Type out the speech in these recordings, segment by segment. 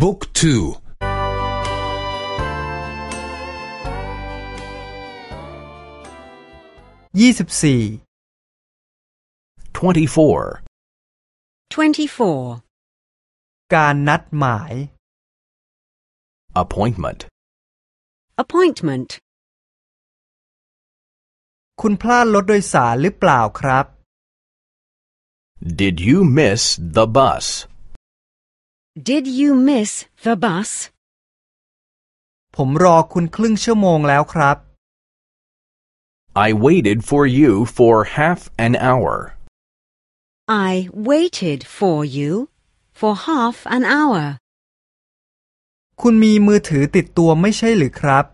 บุ๊กทูยี่สิบสี่ 24. 24. การนัดหมาย Appointment. Appointment. คุณพลาดรถโดยสารหรือเปล่าครับ Did you miss the bus? Did you miss the bus? ผมรอคุณครึ่งชั่วโมงแล้วครับ I waited for you for half an hour. I waited for you for half an hour. คุณมีมือถือติดตัวไม่ใช่หรือครับ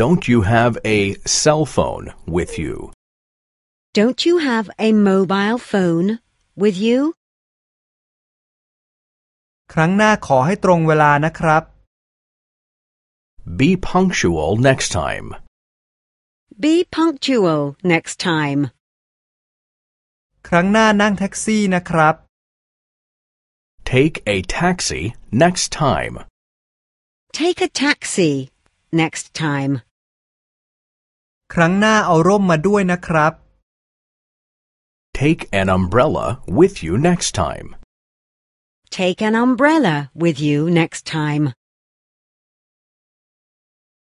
Don't you have a cell phone with you? Don't you have a mobile phone with you? ครั้งหน้าขอให้ตรงเวลานะครับ Be punctual next time. Be punctual next time. ครั้งหน้านั่งแท็กซี่นะครับ Take a taxi next time. Take a taxi next time. ครั้งหน้าเอาร่มมาด้วยนะครับ Take an umbrella with you next time. Take an umbrella with you next time.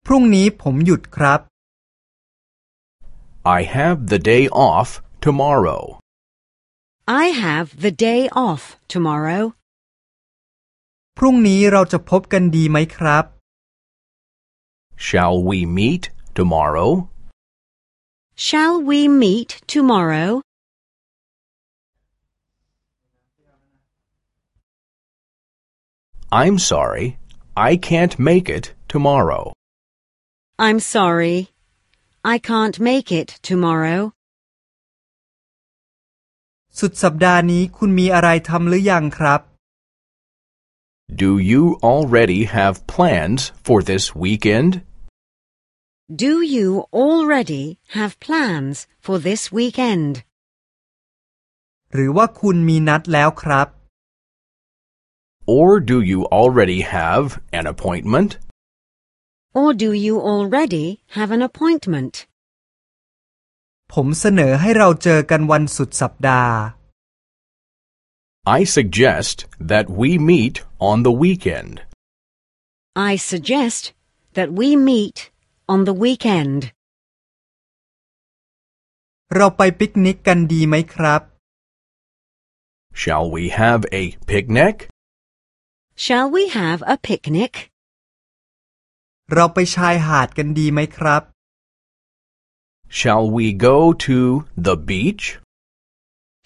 พรุ่งนี้ผมหยุดครับ I have the day off tomorrow. I have the day off tomorrow. พรุ่งนี้เราจะพบกันดีไหมครับ Shall we meet tomorrow? Shall we meet tomorrow? I'm sorry. I can't make it tomorrow. I'm sorry. I can't make it tomorrow. สุดสัปดาห์นี้คุณมีอะไรทำหรือยังครับ Do you already have plans for this weekend? Do you already have plans for this weekend? หรือว่าคุณมีนัดแล้วครับ Or do you already have an appointment? Or do you already have an appointment? ผมเสนอให้เราเจอกันวันสุดสัปดาห์ I suggest that we meet on the weekend. I suggest that we meet on the weekend. เราไปปิกนิกกันดีไหมครับ Shall we have a picnic? Shall we have a picnic? เราไปชายหาดกันดีไหมครับ Shall we go to the beach?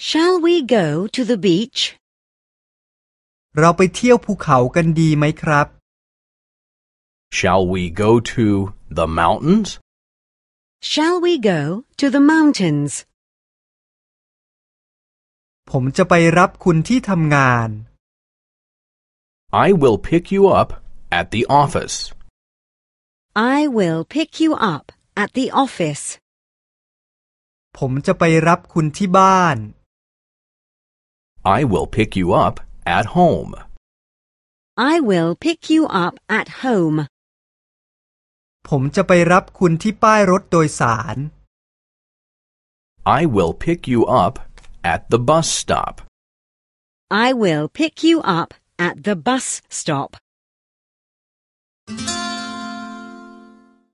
Shall we go to the beach? เราไปเที่ยวภูเขากันดีไหมครับ Shall we go to the mountains? Shall we go to the mountains? ผมจะไปรับคุณที่ทำงาน I will pick you up at the office. I will pick you up at the office. ผมจะไปรับคุณที่บ้าน I will pick you up at home. I will pick you up at home. ผมจะไปรับคุณที่ป้ายรถโดยสาร I will pick you up at the bus stop. I will pick you up at the bus stop.